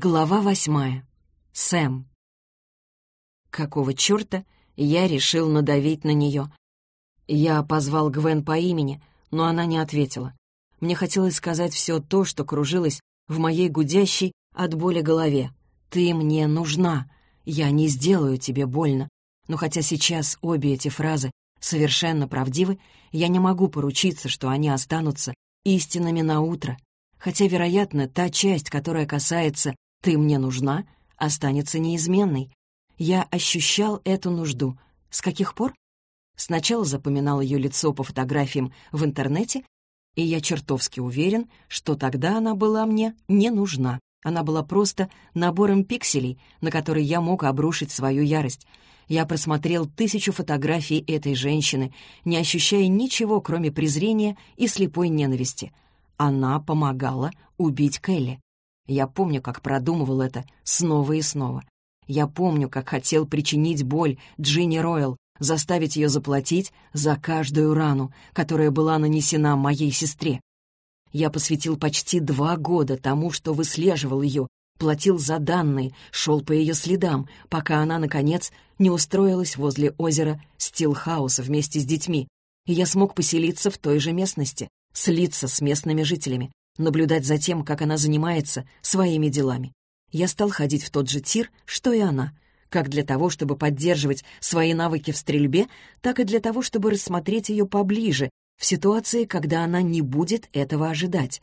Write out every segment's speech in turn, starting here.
Глава восьмая. Сэм. Какого черта я решил надавить на нее? Я позвал Гвен по имени, но она не ответила. Мне хотелось сказать все то, что кружилось в моей гудящей от боли голове. «Ты мне нужна. Я не сделаю тебе больно». Но хотя сейчас обе эти фразы совершенно правдивы, я не могу поручиться, что они останутся истинными на утро хотя, вероятно, та часть, которая касается «ты мне нужна», останется неизменной. Я ощущал эту нужду. С каких пор? Сначала запоминал ее лицо по фотографиям в интернете, и я чертовски уверен, что тогда она была мне не нужна. Она была просто набором пикселей, на которые я мог обрушить свою ярость. Я просмотрел тысячу фотографий этой женщины, не ощущая ничего, кроме презрения и слепой ненависти — она помогала убить Келли. Я помню, как продумывал это снова и снова. Я помню, как хотел причинить боль Джинни Ройл, заставить ее заплатить за каждую рану, которая была нанесена моей сестре. Я посвятил почти два года тому, что выслеживал ее, платил за данные, шел по ее следам, пока она, наконец, не устроилась возле озера Стилхауса вместе с детьми, и я смог поселиться в той же местности слиться с местными жителями, наблюдать за тем, как она занимается своими делами. Я стал ходить в тот же тир, что и она, как для того, чтобы поддерживать свои навыки в стрельбе, так и для того, чтобы рассмотреть ее поближе, в ситуации, когда она не будет этого ожидать.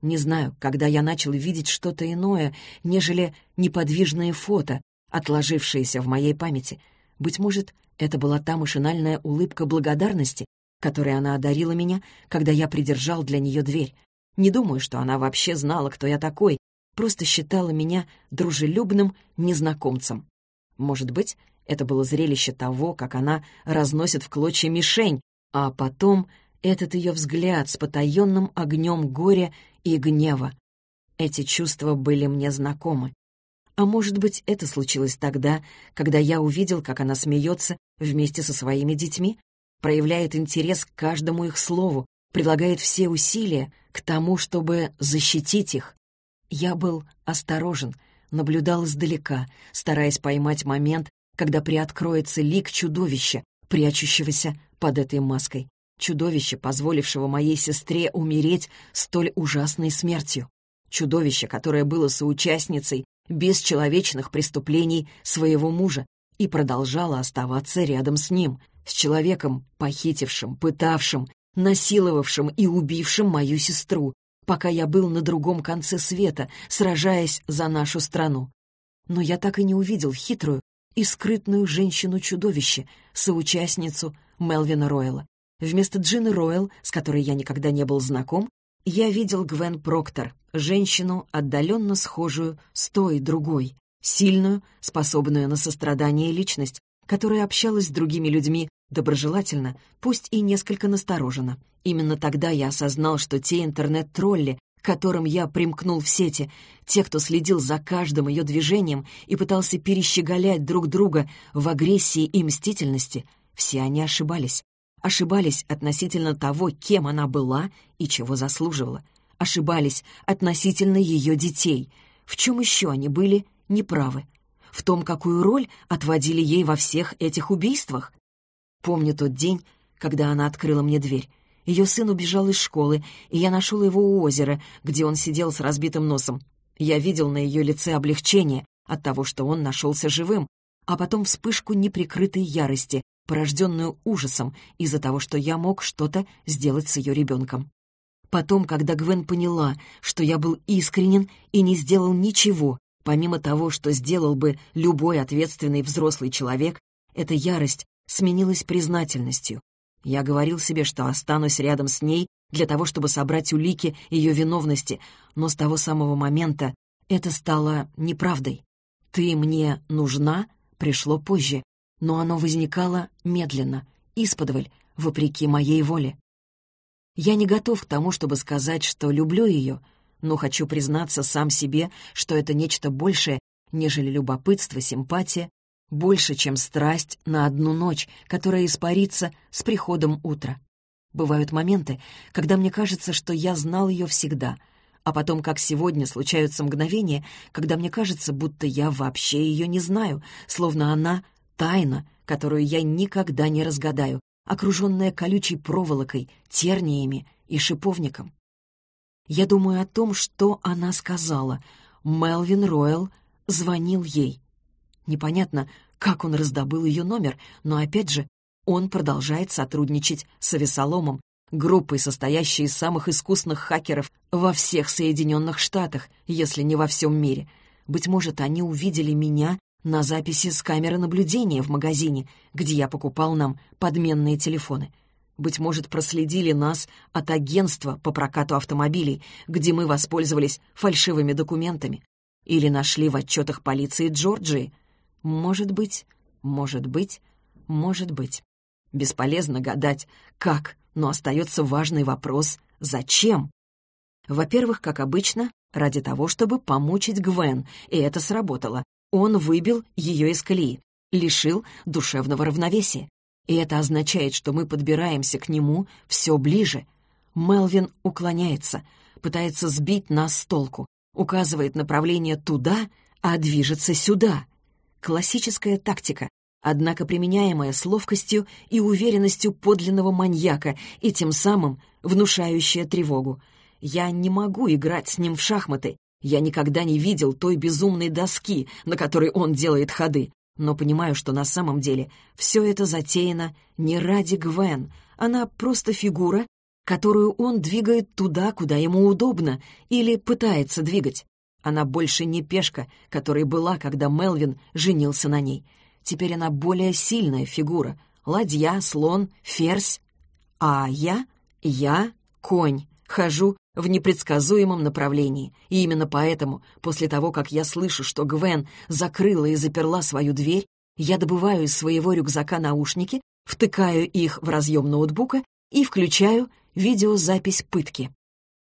Не знаю, когда я начал видеть что-то иное, нежели неподвижные фото, отложившиеся в моей памяти. Быть может, это была та машинальная улыбка благодарности, которой она одарила меня, когда я придержал для нее дверь. Не думаю, что она вообще знала, кто я такой, просто считала меня дружелюбным незнакомцем. Может быть, это было зрелище того, как она разносит в клочья мишень, а потом этот ее взгляд с потаенным огнем горя и гнева. Эти чувства были мне знакомы. А может быть, это случилось тогда, когда я увидел, как она смеется вместе со своими детьми, проявляет интерес к каждому их слову, прилагает все усилия к тому, чтобы защитить их. Я был осторожен, наблюдал издалека, стараясь поймать момент, когда приоткроется лик чудовища, прячущегося под этой маской. Чудовище, позволившего моей сестре умереть столь ужасной смертью. Чудовище, которое было соучастницей бесчеловечных преступлений своего мужа и продолжало оставаться рядом с ним — с человеком, похитившим, пытавшим, насиловавшим и убившим мою сестру, пока я был на другом конце света, сражаясь за нашу страну. Но я так и не увидел хитрую и скрытную женщину-чудовище, соучастницу Мелвина Ройла. Вместо Джины Ройл, с которой я никогда не был знаком, я видел Гвен Проктор, женщину, отдаленно схожую с той другой, сильную, способную на сострадание личность, которая общалась с другими людьми доброжелательно, пусть и несколько настороженно. Именно тогда я осознал, что те интернет-тролли, к которым я примкнул в сети, те, кто следил за каждым ее движением и пытался перещеголять друг друга в агрессии и мстительности, все они ошибались. Ошибались относительно того, кем она была и чего заслуживала. Ошибались относительно ее детей. В чем еще они были неправы? в том, какую роль отводили ей во всех этих убийствах. Помню тот день, когда она открыла мне дверь. Ее сын убежал из школы, и я нашел его у озера, где он сидел с разбитым носом. Я видел на ее лице облегчение от того, что он нашелся живым, а потом вспышку неприкрытой ярости, порожденную ужасом из-за того, что я мог что-то сделать с ее ребенком. Потом, когда Гвен поняла, что я был искренен и не сделал ничего, Помимо того, что сделал бы любой ответственный взрослый человек, эта ярость сменилась признательностью. Я говорил себе, что останусь рядом с ней для того, чтобы собрать улики ее виновности, но с того самого момента это стало неправдой. «Ты мне нужна» пришло позже, но оно возникало медленно, исподволь, вопреки моей воле. Я не готов к тому, чтобы сказать, что люблю ее, но хочу признаться сам себе, что это нечто большее, нежели любопытство, симпатия, больше, чем страсть на одну ночь, которая испарится с приходом утра. Бывают моменты, когда мне кажется, что я знал ее всегда. А потом, как сегодня, случаются мгновения, когда мне кажется, будто я вообще ее не знаю, словно она — тайна, которую я никогда не разгадаю, окруженная колючей проволокой, терниями и шиповником. Я думаю о том, что она сказала. Мелвин Ройл звонил ей. Непонятно, как он раздобыл ее номер, но опять же, он продолжает сотрудничать с Авесоломом, группой, состоящей из самых искусных хакеров во всех Соединенных Штатах, если не во всем мире. Быть может, они увидели меня на записи с камеры наблюдения в магазине, где я покупал нам подменные телефоны. Быть может, проследили нас от агентства по прокату автомобилей, где мы воспользовались фальшивыми документами. Или нашли в отчетах полиции Джорджии. Может быть, может быть, может быть. Бесполезно гадать, как, но остается важный вопрос «Зачем?». Во-первых, как обычно, ради того, чтобы помучить Гвен, и это сработало. Он выбил ее из колеи, лишил душевного равновесия. И это означает, что мы подбираемся к нему все ближе. Мелвин уклоняется, пытается сбить нас с толку, указывает направление туда, а движется сюда. Классическая тактика, однако применяемая с ловкостью и уверенностью подлинного маньяка и тем самым внушающая тревогу. Я не могу играть с ним в шахматы. Я никогда не видел той безумной доски, на которой он делает ходы, но понимаю, что на самом деле все это затеяно не ради Гвен. Она просто фигура, которую он двигает туда, куда ему удобно, или пытается двигать. Она больше не пешка, которой была, когда Мелвин женился на ней. Теперь она более сильная фигура. Ладья, слон, ферзь. А я? Я — конь. Хожу в непредсказуемом направлении. И именно поэтому, после того, как я слышу, что Гвен закрыла и заперла свою дверь, я добываю из своего рюкзака наушники, втыкаю их в разъем ноутбука и включаю видеозапись пытки.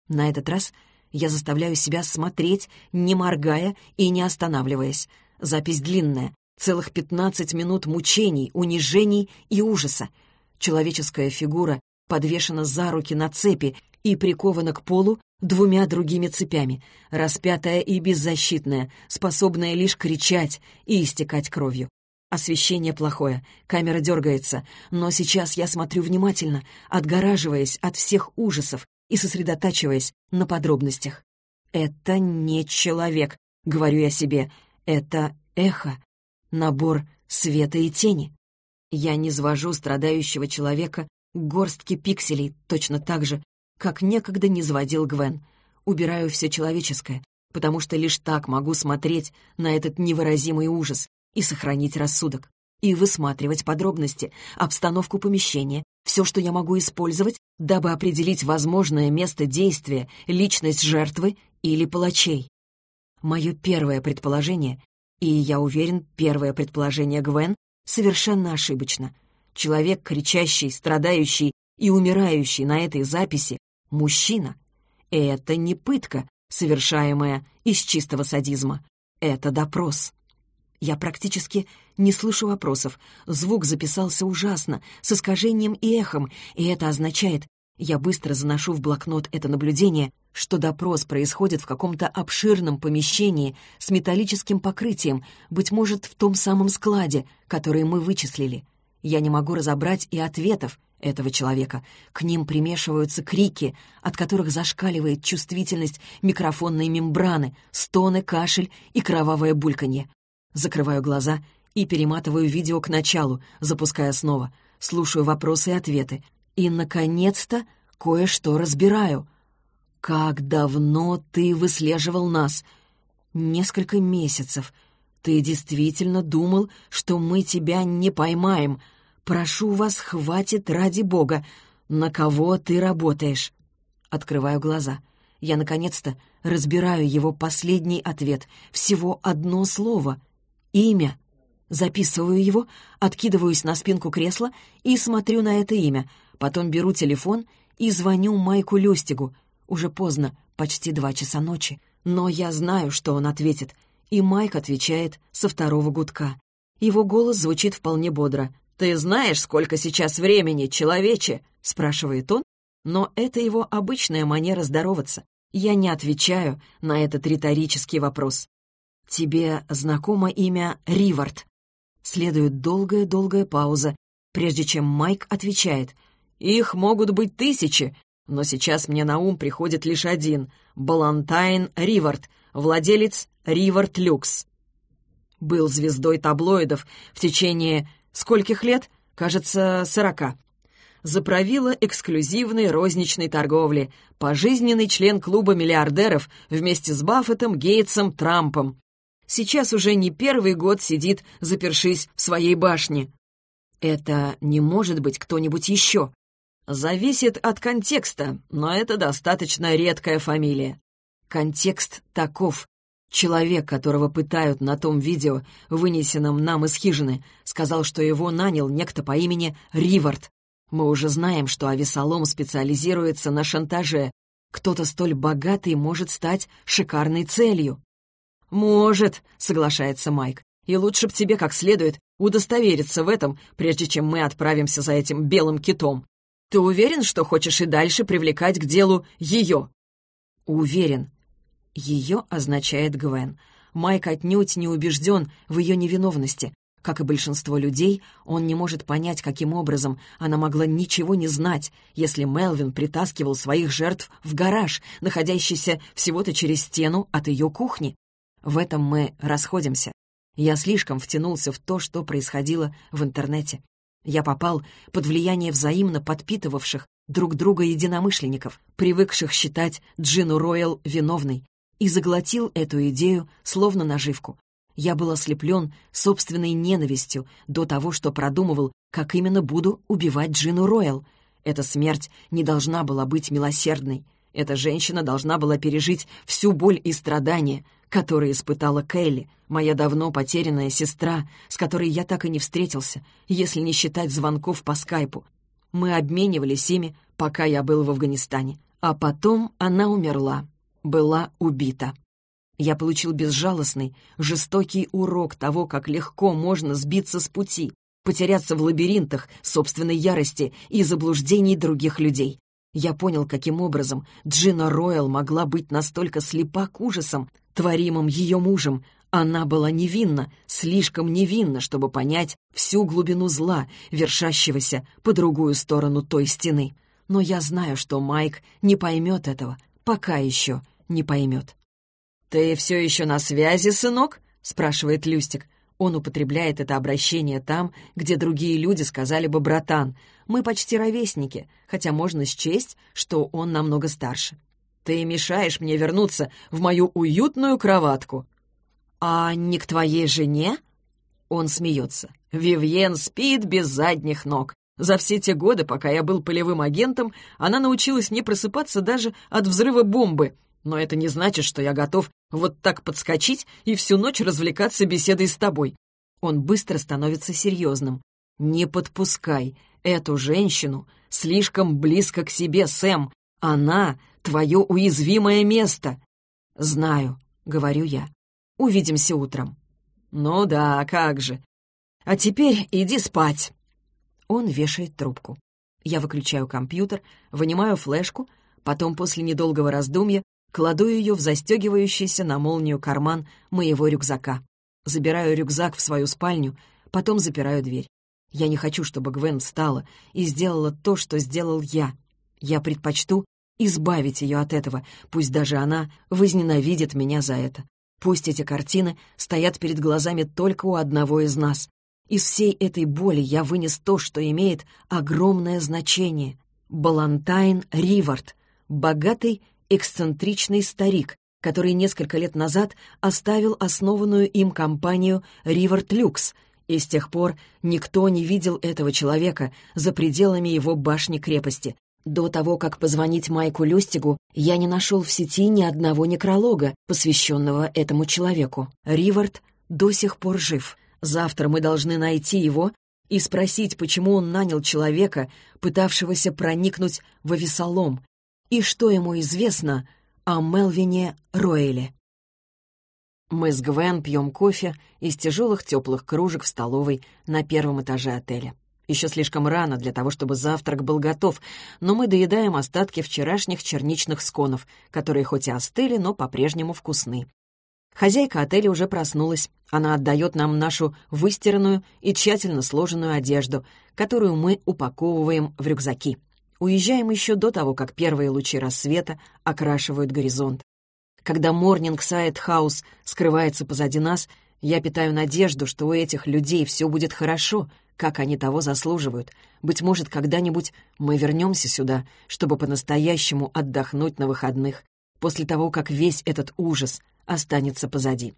На этот раз я заставляю себя смотреть, не моргая и не останавливаясь. Запись длинная, целых 15 минут мучений, унижений и ужаса. Человеческая фигура подвешена за руки на цепи и прикована к полу двумя другими цепями, распятая и беззащитная, способная лишь кричать и истекать кровью. Освещение плохое, камера дергается, но сейчас я смотрю внимательно, отгораживаясь от всех ужасов и сосредотачиваясь на подробностях. «Это не человек», — говорю я себе, — «это эхо, набор света и тени». Я не свожу страдающего человека к горстке пикселей точно так же, как некогда не заводил Гвен. Убираю все человеческое, потому что лишь так могу смотреть на этот невыразимый ужас, и сохранить рассудок, и высматривать подробности, обстановку помещения, все, что я могу использовать, дабы определить возможное место действия, личность жертвы или палачей. Мое первое предположение, и, я уверен, первое предположение Гвен совершенно ошибочно. Человек, кричащий, страдающий и умирающий на этой записи, мужчина. Это не пытка, совершаемая из чистого садизма. Это допрос. Я практически не слышу вопросов. Звук записался ужасно, с искажением и эхом, и это означает, я быстро заношу в блокнот это наблюдение, что допрос происходит в каком-то обширном помещении с металлическим покрытием, быть может, в том самом складе, который мы вычислили. Я не могу разобрать и ответов этого человека. К ним примешиваются крики, от которых зашкаливает чувствительность микрофонной мембраны, стоны, кашель и кровавое бульканье. Закрываю глаза и перематываю видео к началу, запуская снова. Слушаю вопросы и ответы. И, наконец-то, кое-что разбираю. «Как давно ты выслеживал нас?» «Несколько месяцев. Ты действительно думал, что мы тебя не поймаем? Прошу вас, хватит ради бога. На кого ты работаешь?» Открываю глаза. Я, наконец-то, разбираю его последний ответ. Всего одно слово — Имя. Записываю его, откидываюсь на спинку кресла и смотрю на это имя. Потом беру телефон и звоню Майку Люстигу. Уже поздно, почти два часа ночи. Но я знаю, что он ответит. И Майк отвечает со второго гудка. Его голос звучит вполне бодро. «Ты знаешь, сколько сейчас времени, человече?» — спрашивает он. Но это его обычная манера здороваться. Я не отвечаю на этот риторический вопрос. «Тебе знакомо имя Ривард?» Следует долгая-долгая пауза, прежде чем Майк отвечает. «Их могут быть тысячи, но сейчас мне на ум приходит лишь один — Балантайн Ривард, владелец Ривард Люкс. Был звездой таблоидов в течение скольких лет? Кажется, сорока. Заправила эксклюзивной розничной торговли, пожизненный член клуба миллиардеров вместе с Баффетом, Гейтсом, Трампом. Сейчас уже не первый год сидит, запершись в своей башне. Это не может быть кто-нибудь еще. Зависит от контекста, но это достаточно редкая фамилия. Контекст таков. Человек, которого пытают на том видео, вынесенном нам из хижины, сказал, что его нанял некто по имени Ривард. Мы уже знаем, что Авесолом специализируется на шантаже. Кто-то столь богатый может стать шикарной целью. «Может», — соглашается Майк. «И лучше б тебе как следует удостовериться в этом, прежде чем мы отправимся за этим белым китом. Ты уверен, что хочешь и дальше привлекать к делу ее?» «Уверен». «Ее» означает Гвен. Майк отнюдь не убежден в ее невиновности. Как и большинство людей, он не может понять, каким образом она могла ничего не знать, если Мелвин притаскивал своих жертв в гараж, находящийся всего-то через стену от ее кухни. В этом мы расходимся. Я слишком втянулся в то, что происходило в интернете. Я попал под влияние взаимно подпитывавших друг друга единомышленников, привыкших считать Джину Ройл виновной, и заглотил эту идею словно наживку. Я был ослеплен собственной ненавистью до того, что продумывал, как именно буду убивать Джину Ройл. Эта смерть не должна была быть милосердной. Эта женщина должна была пережить всю боль и страдания, которые испытала Келли, моя давно потерянная сестра, с которой я так и не встретился, если не считать звонков по скайпу. Мы обменивались ими, пока я был в Афганистане. А потом она умерла, была убита. Я получил безжалостный, жестокий урок того, как легко можно сбиться с пути, потеряться в лабиринтах собственной ярости и заблуждений других людей. Я понял, каким образом Джина Ройл могла быть настолько слепа к ужасам, творимым ее мужем. Она была невинна, слишком невинна, чтобы понять всю глубину зла, вершащегося по другую сторону той стены. Но я знаю, что Майк не поймет этого, пока еще не поймет. «Ты все еще на связи, сынок?» — спрашивает Люстик. Он употребляет это обращение там, где другие люди сказали бы «братан». Мы почти ровесники, хотя можно счесть, что он намного старше. Ты мешаешь мне вернуться в мою уютную кроватку». «А не к твоей жене?» Он смеется. «Вивьен спит без задних ног. За все те годы, пока я был полевым агентом, она научилась не просыпаться даже от взрыва бомбы. Но это не значит, что я готов вот так подскочить и всю ночь развлекаться беседой с тобой». Он быстро становится серьезным. «Не подпускай эту женщину слишком близко к себе, Сэм. Она — твое уязвимое место. Знаю, — говорю я. Увидимся утром. Ну да, как же. А теперь иди спать. Он вешает трубку. Я выключаю компьютер, вынимаю флешку, потом после недолгого раздумья кладу ее в застегивающийся на молнию карман моего рюкзака. Забираю рюкзак в свою спальню, потом запираю дверь. Я не хочу, чтобы Гвен встала и сделала то, что сделал я. Я предпочту избавить ее от этого, пусть даже она возненавидит меня за это. Пусть эти картины стоят перед глазами только у одного из нас. Из всей этой боли я вынес то, что имеет огромное значение. Балантайн Ривард, богатый, эксцентричный старик, который несколько лет назад оставил основанную им компанию «Ривард Люкс», и с тех пор никто не видел этого человека за пределами его башни-крепости. До того, как позвонить Майку Люстигу, я не нашел в сети ни одного некролога, посвященного этому человеку. Ривард до сих пор жив. Завтра мы должны найти его и спросить, почему он нанял человека, пытавшегося проникнуть в Авесолом, и что ему известно о Мелвине Роэле. Мы с Гвен пьем кофе из тяжелых теплых кружек в столовой на первом этаже отеля. Еще слишком рано для того, чтобы завтрак был готов, но мы доедаем остатки вчерашних черничных сконов, которые хоть и остыли, но по-прежнему вкусны. Хозяйка отеля уже проснулась. Она отдает нам нашу выстиранную и тщательно сложенную одежду, которую мы упаковываем в рюкзаки. Уезжаем еще до того, как первые лучи рассвета окрашивают горизонт. Когда Морнингсайд Хаус скрывается позади нас, я питаю надежду, что у этих людей все будет хорошо, как они того заслуживают. Быть может, когда-нибудь мы вернемся сюда, чтобы по-настоящему отдохнуть на выходных, после того, как весь этот ужас останется позади.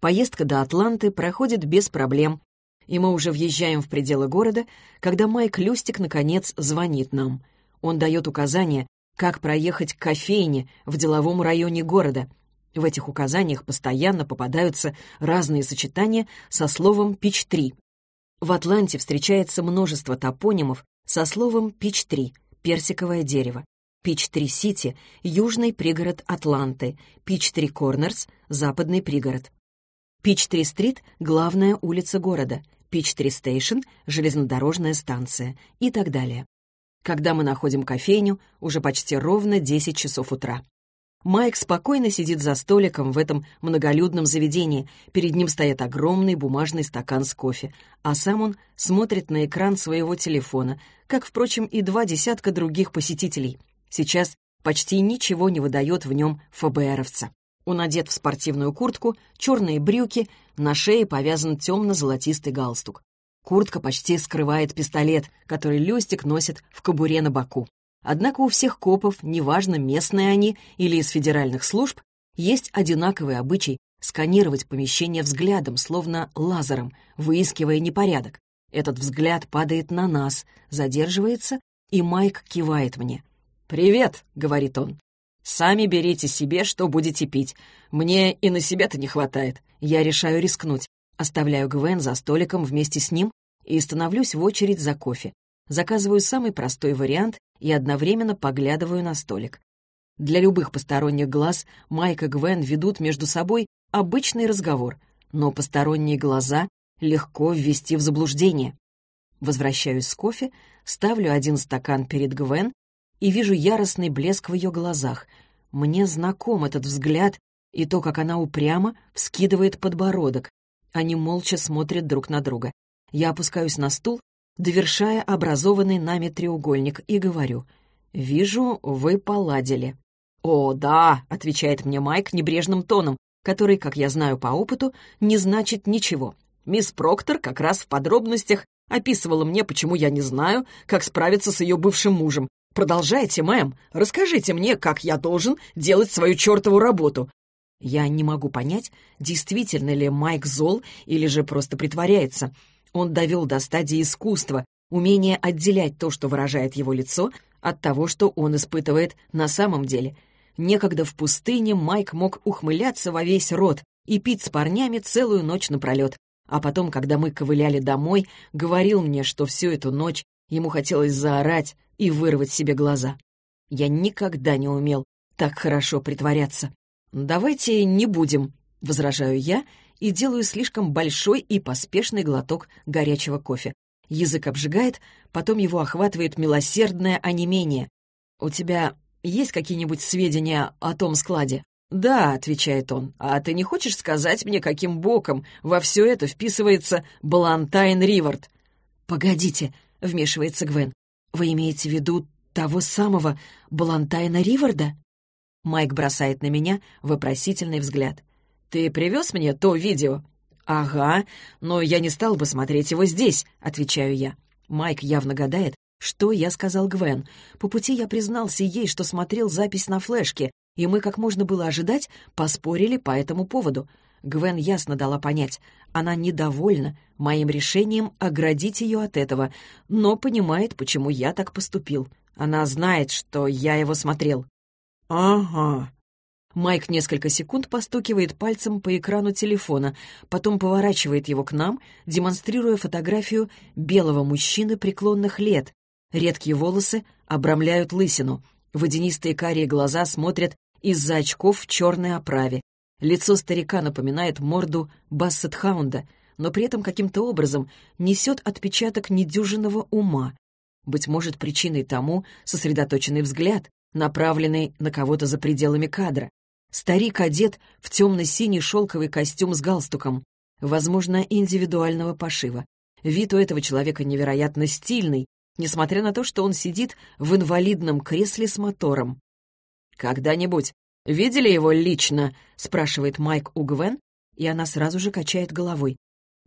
Поездка до Атланты проходит без проблем, и мы уже въезжаем в пределы города, когда Майк Люстик наконец звонит нам. Он дает указания, как проехать к кофейне в деловом районе города. В этих указаниях постоянно попадаются разные сочетания со словом «пич-3». В Атланте встречается множество топонимов со словом «пич-3» — персиковое дерево. Пичтри-Сити — южный пригород Атланты, Пичтри-Корнерс — западный пригород. Пичтри-стрит — главная улица города, Пичтри-стейшн — железнодорожная станция и так далее. Когда мы находим кофейню, уже почти ровно 10 часов утра. Майк спокойно сидит за столиком в этом многолюдном заведении. Перед ним стоит огромный бумажный стакан с кофе, а сам он смотрит на экран своего телефона, как, впрочем, и два десятка других посетителей. Сейчас почти ничего не выдает в нем ФБРовца. Он одет в спортивную куртку, черные брюки, на шее повязан темно-золотистый галстук. Куртка почти скрывает пистолет, который Люстик носит в кобуре на боку. Однако у всех копов, неважно, местные они или из федеральных служб, есть одинаковый обычай сканировать помещение взглядом, словно лазером, выискивая непорядок. Этот взгляд падает на нас, задерживается, и Майк кивает мне. «Привет», — говорит он. «Сами берите себе, что будете пить. Мне и на себя-то не хватает. Я решаю рискнуть. Оставляю Гвен за столиком вместе с ним и становлюсь в очередь за кофе. Заказываю самый простой вариант и одновременно поглядываю на столик. Для любых посторонних глаз Майк и Гвен ведут между собой обычный разговор, но посторонние глаза легко ввести в заблуждение. Возвращаюсь с кофе, ставлю один стакан перед Гвен и вижу яростный блеск в ее глазах. Мне знаком этот взгляд и то, как она упрямо вскидывает подбородок. Они молча смотрят друг на друга. Я опускаюсь на стул, довершая образованный нами треугольник, и говорю, «Вижу, вы поладили». «О, да», — отвечает мне Майк небрежным тоном, который, как я знаю по опыту, не значит ничего. Мисс Проктор как раз в подробностях описывала мне, почему я не знаю, как справиться с ее бывшим мужем. Продолжайте, мэм, расскажите мне, как я должен делать свою чертову работу. Я не могу понять, действительно ли Майк зол или же просто притворяется. Он довел до стадии искусства, умения отделять то, что выражает его лицо, от того, что он испытывает на самом деле. Некогда в пустыне Майк мог ухмыляться во весь рот и пить с парнями целую ночь напролет. А потом, когда мы ковыляли домой, говорил мне, что всю эту ночь ему хотелось заорать и вырвать себе глаза. Я никогда не умел так хорошо притворяться. «Давайте не будем», — возражаю я и делаю слишком большой и поспешный глоток горячего кофе. Язык обжигает, потом его охватывает милосердное онемение. «У тебя есть какие-нибудь сведения о том складе?» «Да», — отвечает он, — «а ты не хочешь сказать мне, каким боком во все это вписывается Балантайн Ривард?» «Погодите», — вмешивается Гвен, — «вы имеете в виду того самого Балантайна Риварда?» Майк бросает на меня вопросительный взгляд. «Ты привез мне то видео?» «Ага, но я не стал бы смотреть его здесь», — отвечаю я. Майк явно гадает, что я сказал Гвен. По пути я признался ей, что смотрел запись на флешке, и мы, как можно было ожидать, поспорили по этому поводу. Гвен ясно дала понять, она недовольна моим решением оградить ее от этого, но понимает, почему я так поступил. Она знает, что я его смотрел. «Ага», Майк несколько секунд постукивает пальцем по экрану телефона, потом поворачивает его к нам, демонстрируя фотографию белого мужчины преклонных лет. Редкие волосы обрамляют лысину. Водянистые карие глаза смотрят из-за очков в черной оправе. Лицо старика напоминает морду бассетхаунда, но при этом каким-то образом несет отпечаток недюжинного ума. Быть может, причиной тому сосредоточенный взгляд, направленный на кого-то за пределами кадра. Старик одет в темно-синий шелковый костюм с галстуком, возможно, индивидуального пошива. Вид у этого человека невероятно стильный, несмотря на то, что он сидит в инвалидном кресле с мотором. «Когда-нибудь видели его лично?» — спрашивает Майк у Гвен, и она сразу же качает головой.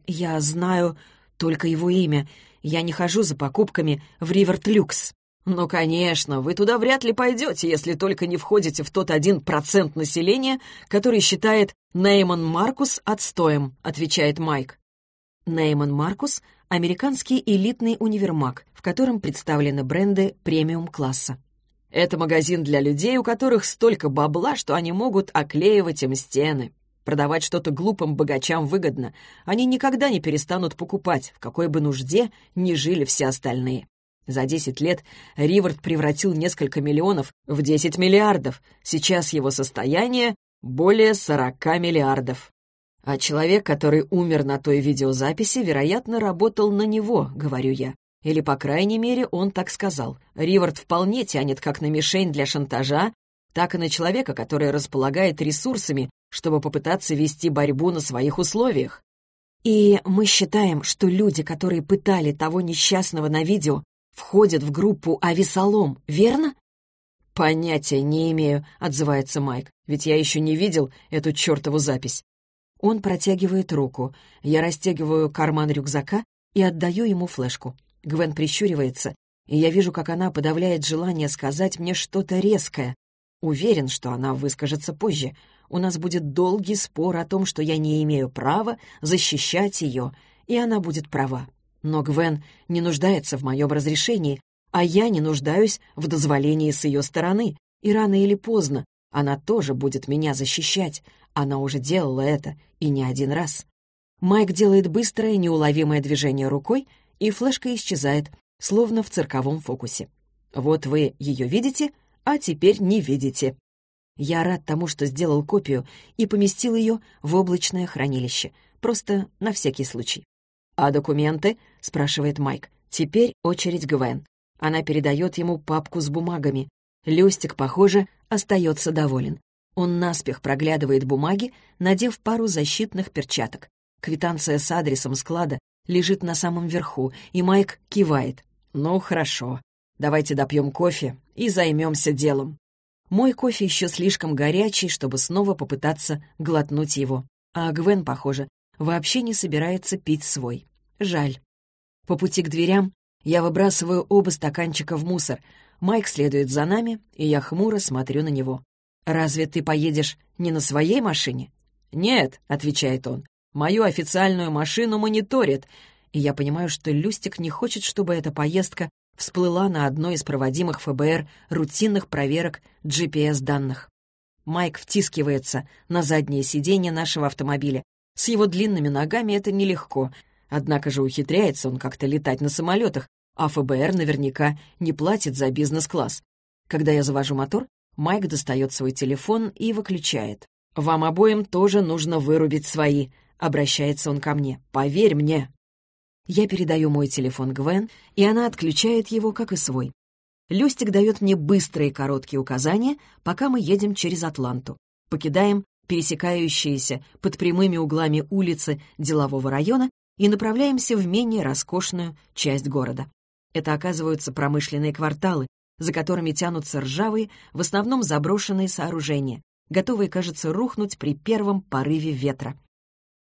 «Я знаю только его имя. Я не хожу за покупками в Риверт Люкс». «Ну, конечно, вы туда вряд ли пойдете, если только не входите в тот один процент населения, который считает Нейман Маркус отстоем», — отвечает Майк. Нейман Маркус — американский элитный универмаг, в котором представлены бренды премиум-класса. Это магазин для людей, у которых столько бабла, что они могут оклеивать им стены. Продавать что-то глупым богачам выгодно. Они никогда не перестанут покупать, в какой бы нужде ни жили все остальные. За 10 лет Ривард превратил несколько миллионов в 10 миллиардов. Сейчас его состояние более 40 миллиардов. А человек, который умер на той видеозаписи, вероятно, работал на него, говорю я. Или, по крайней мере, он так сказал. Ривард вполне тянет как на мишень для шантажа, так и на человека, который располагает ресурсами, чтобы попытаться вести борьбу на своих условиях. И мы считаем, что люди, которые пытали того несчастного на видео, входят в группу «Авесолом», верно?» «Понятия не имею», — отзывается Майк, «ведь я еще не видел эту чертову запись». Он протягивает руку. Я расстегиваю карман рюкзака и отдаю ему флешку. Гвен прищуривается, и я вижу, как она подавляет желание сказать мне что-то резкое. Уверен, что она выскажется позже. У нас будет долгий спор о том, что я не имею права защищать ее, и она будет права. Но Гвен не нуждается в моем разрешении, а я не нуждаюсь в дозволении с ее стороны, и рано или поздно она тоже будет меня защищать. Она уже делала это, и не один раз. Майк делает быстрое, неуловимое движение рукой, и флешка исчезает, словно в цирковом фокусе. Вот вы ее видите, а теперь не видите. Я рад тому, что сделал копию и поместил ее в облачное хранилище, просто на всякий случай. «А документы?» — спрашивает Майк. Теперь очередь Гвен. Она передает ему папку с бумагами. Люстик, похоже, остается доволен. Он наспех проглядывает бумаги, надев пару защитных перчаток. Квитанция с адресом склада лежит на самом верху, и Майк кивает. «Ну, хорошо. Давайте допьем кофе и займемся делом». Мой кофе еще слишком горячий, чтобы снова попытаться глотнуть его. А Гвен, похоже, вообще не собирается пить свой. Жаль. По пути к дверям я выбрасываю оба стаканчика в мусор. Майк следует за нами, и я хмуро смотрю на него. «Разве ты поедешь не на своей машине?» «Нет», — отвечает он, — «мою официальную машину мониторят, и я понимаю, что Люстик не хочет, чтобы эта поездка всплыла на одной из проводимых ФБР рутинных проверок GPS-данных. Майк втискивается на заднее сиденье нашего автомобиля. С его длинными ногами это нелегко, однако же ухитряется он как-то летать на самолетах, а ФБР наверняка не платит за бизнес-класс. Когда я завожу мотор, Майк достает свой телефон и выключает. «Вам обоим тоже нужно вырубить свои», — обращается он ко мне. «Поверь мне». Я передаю мой телефон Гвен, и она отключает его, как и свой. Люстик дает мне быстрые короткие указания, пока мы едем через Атланту. Покидаем пересекающиеся под прямыми углами улицы делового района и направляемся в менее роскошную часть города. Это оказываются промышленные кварталы, за которыми тянутся ржавые, в основном заброшенные сооружения, готовые, кажется, рухнуть при первом порыве ветра.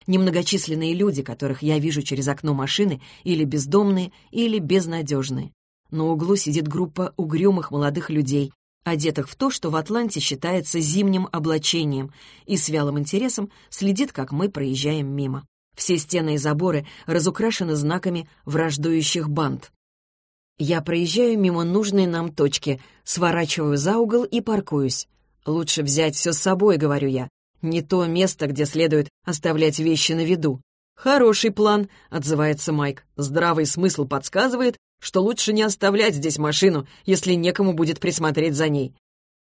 Немногочисленные люди, которых я вижу через окно машины, или бездомные, или безнадежные. На углу сидит группа угрюмых молодых людей, одетых в то, что в Атланте считается зимним облачением, и с вялым интересом следит, как мы проезжаем мимо. Все стены и заборы разукрашены знаками враждующих банд. Я проезжаю мимо нужной нам точки, сворачиваю за угол и паркуюсь. Лучше взять все с собой, говорю я. Не то место, где следует оставлять вещи на виду. «Хороший план», — отзывается Майк. «Здравый смысл подсказывает, что лучше не оставлять здесь машину, если некому будет присмотреть за ней».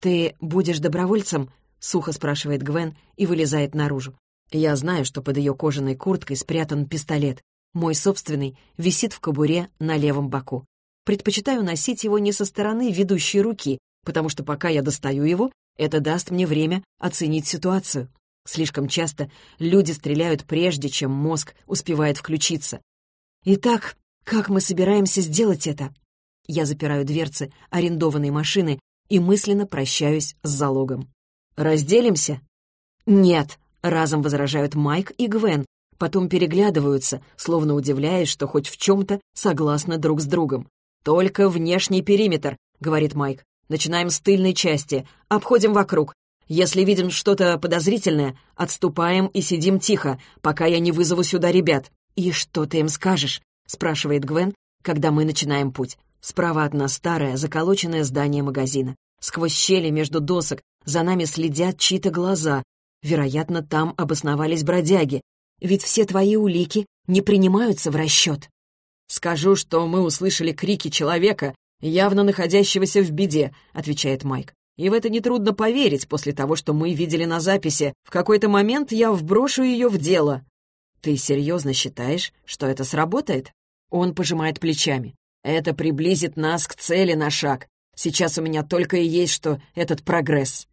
«Ты будешь добровольцем?» — сухо спрашивает Гвен и вылезает наружу. Я знаю, что под ее кожаной курткой спрятан пистолет. Мой собственный висит в кобуре на левом боку. Предпочитаю носить его не со стороны ведущей руки, потому что пока я достаю его, это даст мне время оценить ситуацию. Слишком часто люди стреляют прежде, чем мозг успевает включиться. Итак, как мы собираемся сделать это? Я запираю дверцы арендованной машины и мысленно прощаюсь с залогом. «Разделимся?» «Нет», — разом возражают Майк и Гвен, потом переглядываются, словно удивляясь, что хоть в чем-то согласны друг с другом. «Только внешний периметр», — говорит Майк. «Начинаем с тыльной части, обходим вокруг. Если видим что-то подозрительное, отступаем и сидим тихо, пока я не вызову сюда ребят». «И что ты им скажешь?» — спрашивает Гвен, когда мы начинаем путь. Справа от нас старое, заколоченное здание магазина. Сквозь щели между досок за нами следят чьи-то глаза. Вероятно, там обосновались бродяги. Ведь все твои улики не принимаются в расчет. «Скажу, что мы услышали крики человека, явно находящегося в беде», — отвечает Майк. «И в это нетрудно поверить после того, что мы видели на записи. В какой-то момент я вброшу ее в дело». «Ты серьезно считаешь, что это сработает?» Он пожимает плечами. «Это приблизит нас к цели на шаг. Сейчас у меня только и есть что этот прогресс».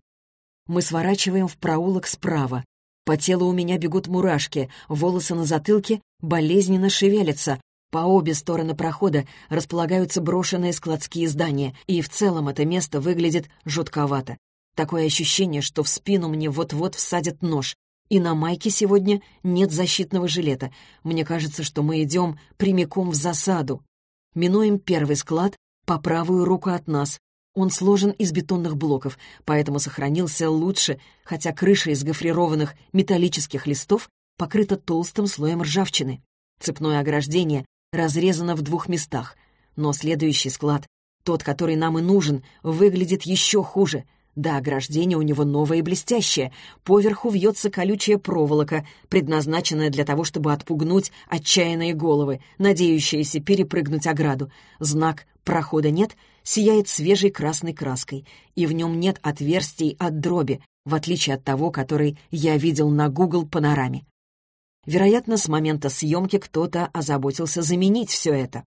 Мы сворачиваем в проулок справа. По телу у меня бегут мурашки, волосы на затылке болезненно шевелятся. По обе стороны прохода располагаются брошенные складские здания, и в целом это место выглядит жутковато. Такое ощущение, что в спину мне вот-вот всадят нож. И на майке сегодня нет защитного жилета. Мне кажется, что мы идем прямиком в засаду. Минуем первый склад по правую руку от нас. Он сложен из бетонных блоков, поэтому сохранился лучше, хотя крыша из гофрированных металлических листов покрыта толстым слоем ржавчины. Цепное ограждение разрезано в двух местах, но следующий склад, тот, который нам и нужен, выглядит еще хуже — да, ограждение у него новое и блестящее. Поверху вьется колючая проволока, предназначенная для того, чтобы отпугнуть отчаянные головы, надеющиеся перепрыгнуть ограду. Знак «Прохода нет» сияет свежей красной краской, и в нем нет отверстий от дроби, в отличие от того, который я видел на Google панораме. Вероятно, с момента съемки кто-то озаботился заменить все это.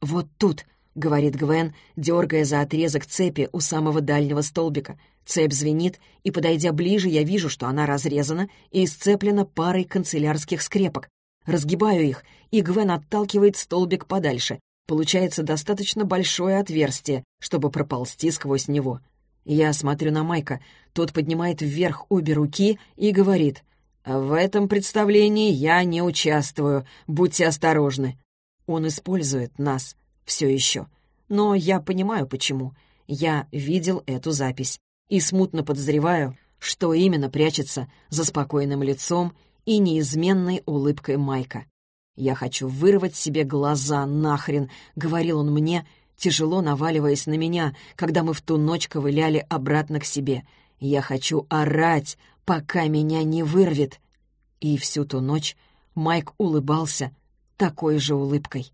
Вот тут — говорит Гвен, дергая за отрезок цепи у самого дальнего столбика. Цепь звенит, и, подойдя ближе, я вижу, что она разрезана и сцеплена парой канцелярских скрепок. Разгибаю их, и Гвен отталкивает столбик подальше. Получается достаточно большое отверстие, чтобы проползти сквозь него. Я смотрю на Майка. Тот поднимает вверх обе руки и говорит, «В этом представлении я не участвую. Будьте осторожны». Он использует нас все еще. Но я понимаю, почему. Я видел эту запись и смутно подозреваю, что именно прячется за спокойным лицом и неизменной улыбкой Майка. «Я хочу вырвать себе глаза нахрен», — говорил он мне, тяжело наваливаясь на меня, когда мы в ту ночь ковыляли обратно к себе. «Я хочу орать, пока меня не вырвет». И всю ту ночь Майк улыбался такой же улыбкой.